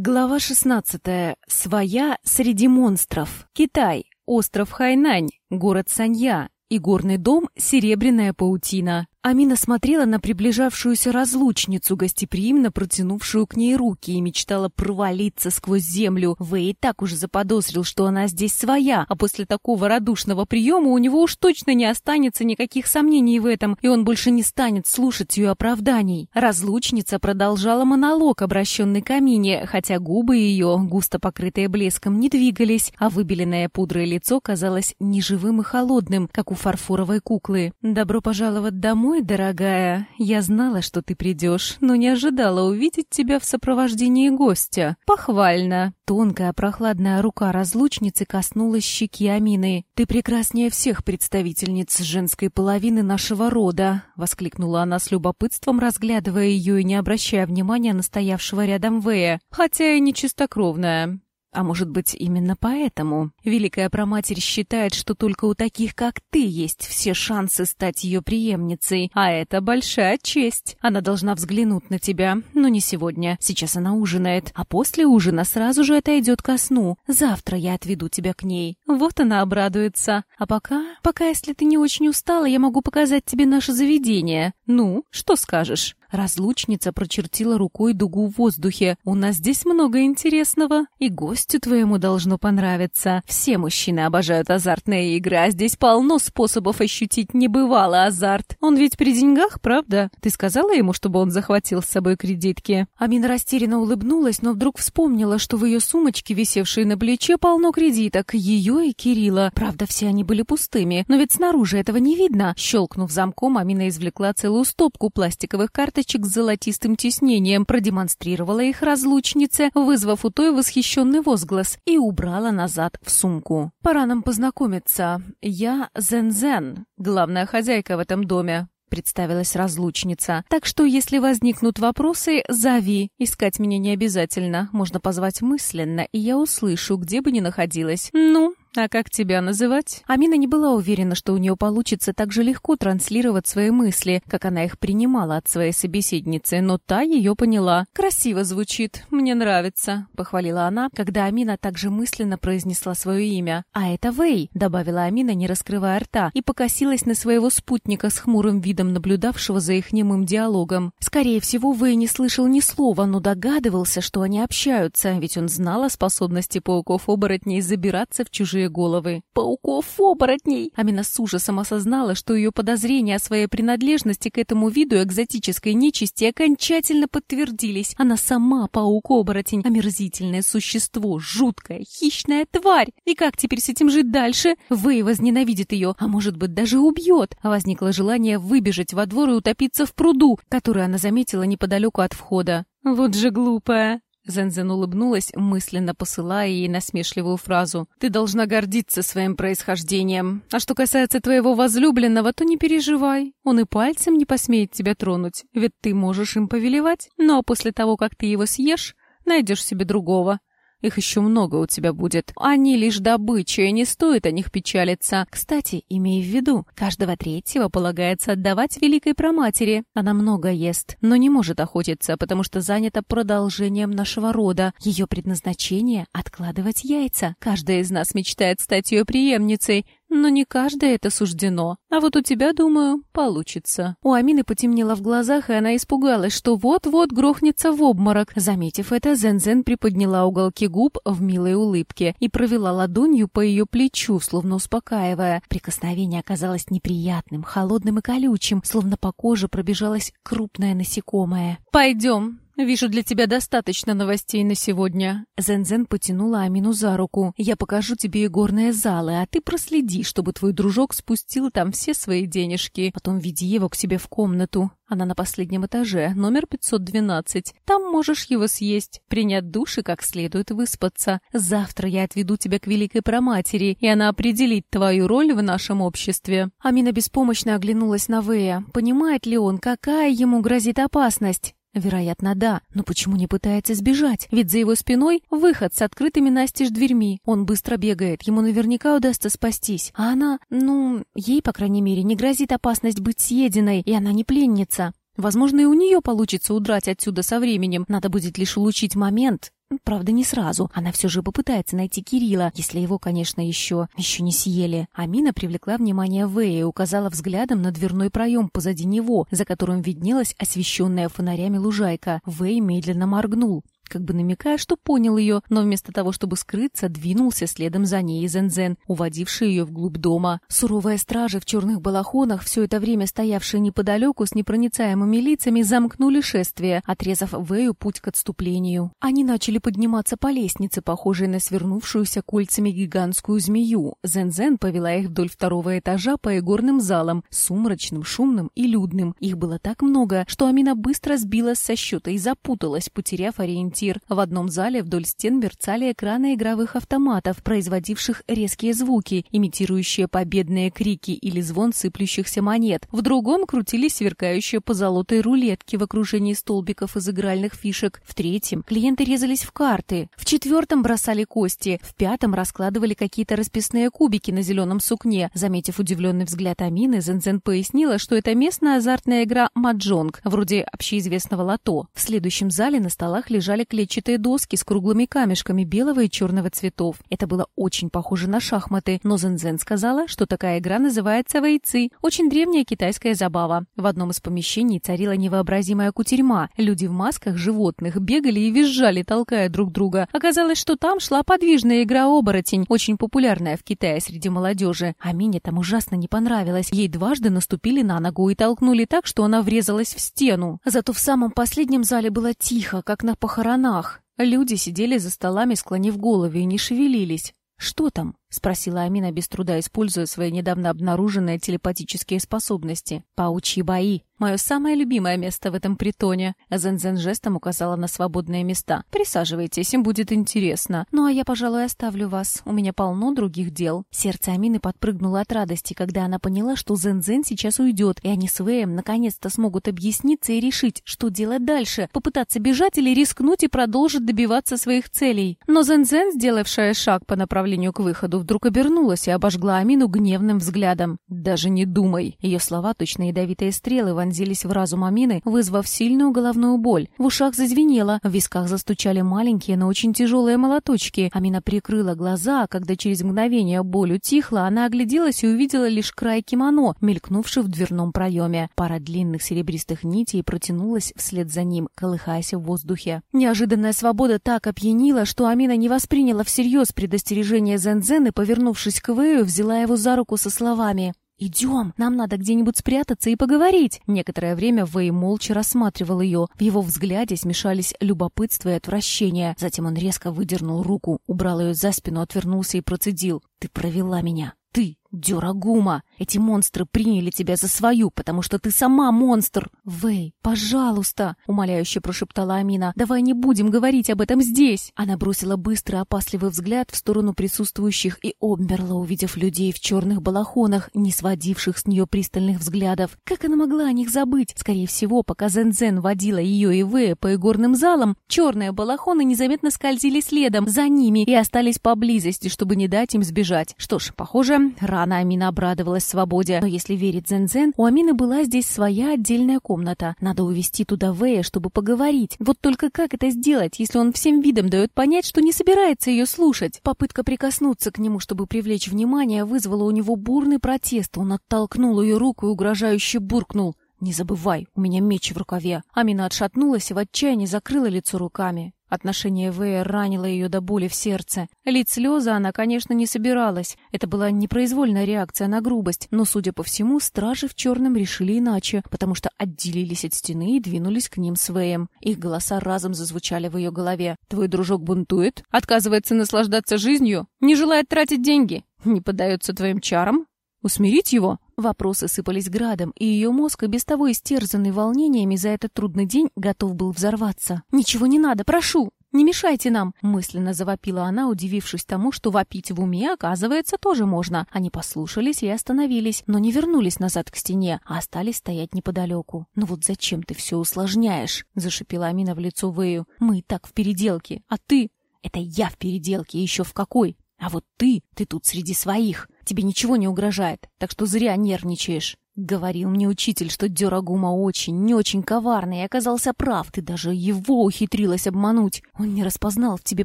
Глава 16. Своя среди монстров. Китай. Остров Хайнань. Город Санья. И горный дом «Серебряная паутина». Амина смотрела на приближавшуюся разлучницу, гостеприимно протянувшую к ней руки, и мечтала провалиться сквозь землю. Вэй так уже заподозрил, что она здесь своя, а после такого радушного приема у него уж точно не останется никаких сомнений в этом, и он больше не станет слушать ее оправданий. Разлучница продолжала монолог, обращенный к Амине, хотя губы ее, густо покрытые блеском, не двигались, а выбеленное пудрой лицо казалось неживым и холодным, как у фарфоровой куклы. «Добро пожаловать домой, «Домой, дорогая. Я знала, что ты придешь, но не ожидала увидеть тебя в сопровождении гостя. Похвально!» Тонкая прохладная рука разлучницы коснулась щеки Амины. «Ты прекраснее всех представительниц женской половины нашего рода!» — воскликнула она с любопытством, разглядывая ее и не обращая внимания на стоявшего рядом Вэя. «Хотя и не чистокровная. А может быть, именно поэтому Великая Проматерь считает, что только у таких, как ты, есть все шансы стать ее преемницей, а это большая честь. Она должна взглянуть на тебя, но не сегодня. Сейчас она ужинает, а после ужина сразу же отойдет ко сну. Завтра я отведу тебя к ней. Вот она обрадуется. А пока, пока, если ты не очень устала, я могу показать тебе наше заведение. Ну, что скажешь? Разлучница прочертила рукой дугу в воздухе. «У нас здесь много интересного, и гостю твоему должно понравиться. Все мужчины обожают азартные игры, а здесь полно способов ощутить небывалый азарт. Он ведь при деньгах, правда? Ты сказала ему, чтобы он захватил с собой кредитки?» Амина растерянно улыбнулась, но вдруг вспомнила, что в ее сумочке, висевшей на плече, полно кредиток. Ее и Кирилла. Правда, все они были пустыми, но ведь снаружи этого не видно. Щелкнув замком, Амина извлекла целую стопку пластиковых карт карточек с золотистым тиснением, продемонстрировала их разлучнице, вызвав у той восхищенный возглас, и убрала назад в сумку. «Пора нам познакомиться. Я Зен-Зен, главная хозяйка в этом доме. — представилась разлучница. «Так что, если возникнут вопросы, зови. Искать меня не обязательно. Можно позвать мысленно, и я услышу, где бы ни находилась. Ну, «А как тебя называть?» Амина не была уверена, что у нее получится так же легко транслировать свои мысли, как она их принимала от своей собеседницы, но та ее поняла. «Красиво звучит, мне нравится», — похвалила она, когда Амина также мысленно произнесла свое имя. «А это Вэй», — добавила Амина, не раскрывая рта, и покосилась на своего спутника с хмурым видом, наблюдавшего за их немым диалогом. Скорее всего, Вэй не слышал ни слова, но догадывался, что они общаются, ведь он знал о способности пауков-оборотней забираться в чужие рыжие головы. Пауков-оборотней! Амина с ужасом осознала, что ее подозрения о своей принадлежности к этому виду экзотической нечисти окончательно подтвердились. Она сама паук-оборотень, омерзительное существо, жуткая, хищная тварь. И как теперь с этим жить дальше? Вэй возненавидит ее, а может быть даже убьет. Возникло желание выбежать во двор и утопиться в пруду, который она заметила неподалеку от входа. Вот же глупая. Зензен улыбнулась, мысленно посылая ей насмешливую фразу. «Ты должна гордиться своим происхождением. А что касается твоего возлюбленного, то не переживай. Он и пальцем не посмеет тебя тронуть, ведь ты можешь им повелевать. Но после того, как ты его съешь, найдешь себе другого. Их еще много у тебя будет. Они лишь добыча, и не стоит о них печалиться. Кстати, имей в виду, каждого третьего полагается отдавать Великой Проматери. Она много ест, но не может охотиться, потому что занята продолжением нашего рода. Ее предназначение — откладывать яйца. Каждая из нас мечтает стать ее преемницей, но не каждое это суждено. А вот у тебя, думаю, получится. У Амины потемнело в глазах, и она испугалась, что вот-вот грохнется в обморок. Заметив это, Зензен приподняла уголки губ в милой улыбке и провела ладонью по ее плечу, словно успокаивая. Прикосновение оказалось неприятным, холодным и колючим, словно по коже пробежалось крупное насекомое. «Пойдем», «Вижу, для тебя достаточно новостей на сегодня». Зензен потянула Амину за руку. «Я покажу тебе игорные залы, а ты проследи, чтобы твой дружок спустил там все свои денежки. Потом веди его к себе в комнату. Она на последнем этаже, номер 512. Там можешь его съесть, принять душ и как следует выспаться. Завтра я отведу тебя к Великой Проматери, и она определит твою роль в нашем обществе». Амина беспомощно оглянулась на Вэя. Понимает ли он, какая ему грозит опасность? Вероятно, да, но почему не пытается сбежать? Ведь за его спиной выход с открытыми настежь дверьми. Он быстро бегает, ему наверняка удастся спастись. А она, ну, ей, по крайней мере, не грозит опасность быть съеденной, и она не пленница. Возможно, и у нее получится удрать отсюда со временем. Надо будет лишь улучшить момент Правда, не сразу. Она все же попытается найти Кирилла, если его, конечно, еще... еще не съели. Амина привлекла внимание Вэя и указала взглядом на дверной проем позади него, за которым виднелась освещенная фонарями лужайка. Вэй медленно моргнул как бы намекая, что понял ее, но вместо того, чтобы скрыться, двинулся следом за ней Зензен, уводивший ее вглубь дома. Суровая стража в черных балахонах, все это время стоявшие неподалеку с непроницаемыми лицами, замкнули шествие, отрезав Вэю путь к отступлению. Они начали подниматься по лестнице, похожей на свернувшуюся кольцами гигантскую змею. Зензен повела их вдоль второго этажа по игорным залам, сумрачным, шумным и людным. Их было так много, что Амина быстро сбилась со счета и запуталась, потеряв ориентир ориентир. В одном зале вдоль стен мерцали экраны игровых автоматов, производивших резкие звуки, имитирующие победные крики или звон сыплющихся монет. В другом крутились сверкающие позолотые рулетки в окружении столбиков из игральных фишек. В третьем клиенты резались в карты. В четвертом бросали кости. В пятом раскладывали какие-то расписные кубики на зеленом сукне. Заметив удивленный взгляд Амины, Зензен пояснила, что это местная азартная игра маджонг, вроде общеизвестного лото. В следующем зале на столах лежали клетчатые доски с круглыми камешками белого и черного цветов. Это было очень похоже на шахматы, но Зензен сказала, что такая игра называется вейцы, очень древняя китайская забава. В одном из помещений царила невообразимая кутерьма. Люди в масках животных бегали и визжали, толкая друг друга. Оказалось, что там шла подвижная игра «Оборотень», очень популярная в Китае среди молодежи. А Мине там ужасно не понравилось. Ей дважды наступили на ногу и толкнули так, что она врезалась в стену. Зато в самом последнем зале было тихо, как на похоронах похоронах. Люди сидели за столами, склонив головы, и не шевелились. «Что там?» — спросила Амина без труда, используя свои недавно обнаруженные телепатические способности. «Паучьи бои. Мое самое любимое место в этом притоне». Зензен жестом указала на свободные места. «Присаживайтесь, им будет интересно. Ну а я, пожалуй, оставлю вас. У меня полно других дел». Сердце Амины подпрыгнуло от радости, когда она поняла, что Зензен сейчас уйдет, и они с Вэем наконец-то смогут объясниться и решить, что делать дальше. Попытаться бежать или рискнуть и продолжить добиваться своих целей. Но Зензен, сделавшая шаг по направлению к выходу, вдруг обернулась и обожгла Амину гневным взглядом. «Даже не думай!» Ее слова, точно ядовитые стрелы, вонзились в разум Амины, вызвав сильную головную боль. В ушах зазвенело, в висках застучали маленькие, но очень тяжелые молоточки. Амина прикрыла глаза, а когда через мгновение боль утихла, она огляделась и увидела лишь край кимоно, мелькнувший в дверном проеме. Пара длинных серебристых нитей протянулась вслед за ним, колыхаясь в воздухе. Неожиданная свобода так опьянила, что Амина не восприняла всерьез предостережение Зензен и, повернувшись к Вэю, взяла его за руку со словами «Идем, нам надо где-нибудь спрятаться и поговорить». Некоторое время Вэй молча рассматривал ее. В его взгляде смешались любопытство и отвращение. Затем он резко выдернул руку, убрал ее за спину, отвернулся и процедил. «Ты провела меня. Ты, Дюрагума, эти монстры приняли тебя за свою, потому что ты сама монстр. Вэй, пожалуйста, умоляюще прошептала Амина. Давай не будем говорить об этом здесь. Она бросила быстрый опасливый взгляд в сторону присутствующих и обмерла, увидев людей в черных балахонах, не сводивших с нее пристальных взглядов. Как она могла о них забыть? Скорее всего, пока Зензен водила ее и Вэя по игорным залам, черные балахоны незаметно скользили следом за ними и остались поблизости, чтобы не дать им сбежать. Что ж, похоже, Рано Амина обрадовалась свободе, но если верить Зензен, у Амины была здесь своя отдельная комната. Надо увести туда Вэя, чтобы поговорить. Вот только как это сделать, если он всем видом дает понять, что не собирается ее слушать? Попытка прикоснуться к нему, чтобы привлечь внимание, вызвала у него бурный протест. Он оттолкнул ее руку и угрожающе буркнул. «Не забывай, у меня меч в рукаве». Амина отшатнулась и в отчаянии закрыла лицо руками. Отношение Вэя ранило ее до боли в сердце. Лить слезы она, конечно, не собиралась. Это была непроизвольная реакция на грубость, но, судя по всему, стражи в черном решили иначе, потому что отделились от стены и двинулись к ним с Вэем. Их голоса разом зазвучали в ее голове. «Твой дружок бунтует? Отказывается наслаждаться жизнью? Не желает тратить деньги? Не поддается твоим чарам? Усмирить его?» Вопросы сыпались градом, и ее мозг, и без того истерзанный волнениями за этот трудный день, готов был взорваться. «Ничего не надо, прошу! Не мешайте нам!» Мысленно завопила она, удивившись тому, что вопить в уме, оказывается, тоже можно. Они послушались и остановились, но не вернулись назад к стене, а остались стоять неподалеку. «Ну вот зачем ты все усложняешь?» — зашипела Амина в лицо Вэю. «Мы и так в переделке, а ты...» «Это я в переделке, еще в какой!» А вот ты, ты тут среди своих. Тебе ничего не угрожает, так что зря нервничаешь. Говорил мне учитель, что Дёрагума очень, не очень коварный, и оказался прав. Ты даже его ухитрилась обмануть. Он не распознал в тебе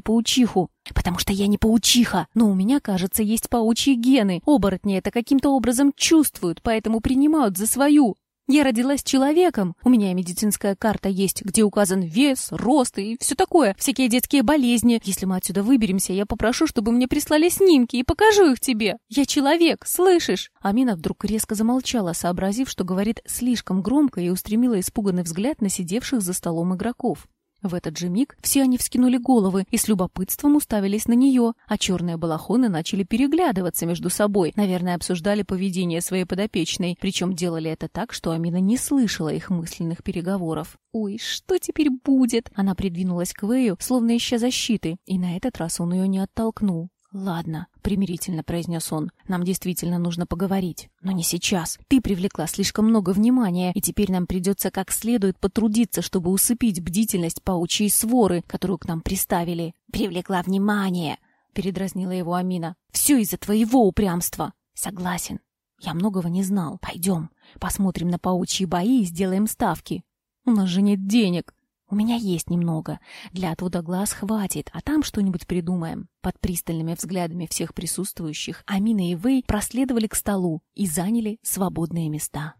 паучиху. Потому что я не паучиха, но у меня, кажется, есть паучьи гены. Оборотни это каким-то образом чувствуют, поэтому принимают за свою. Я родилась человеком. У меня медицинская карта есть, где указан вес, рост и все такое, всякие детские болезни. Если мы отсюда выберемся, я попрошу, чтобы мне прислали снимки и покажу их тебе. Я человек, слышишь? Амина вдруг резко замолчала, сообразив, что говорит слишком громко и устремила испуганный взгляд на сидевших за столом игроков. В этот же миг все они вскинули головы и с любопытством уставились на нее, а черные балахоны начали переглядываться между собой, наверное, обсуждали поведение своей подопечной, причем делали это так, что Амина не слышала их мысленных переговоров. «Ой, что теперь будет?» Она придвинулась к Вэю, словно ища защиты, и на этот раз он ее не оттолкнул. «Ладно», — примирительно произнес он, — «нам действительно нужно поговорить. Но не сейчас. Ты привлекла слишком много внимания, и теперь нам придется как следует потрудиться, чтобы усыпить бдительность паучьей своры, которую к нам приставили». «Привлекла внимание», — передразнила его Амина. «Все из-за твоего упрямства». «Согласен. Я многого не знал. Пойдем, посмотрим на паучьи бои и сделаем ставки». «У нас же нет денег», у меня есть немного. Для отвода глаз хватит, а там что-нибудь придумаем. Под пристальными взглядами всех присутствующих Амина и Вэй проследовали к столу и заняли свободные места.